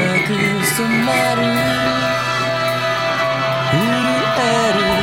circles to marry. Who do you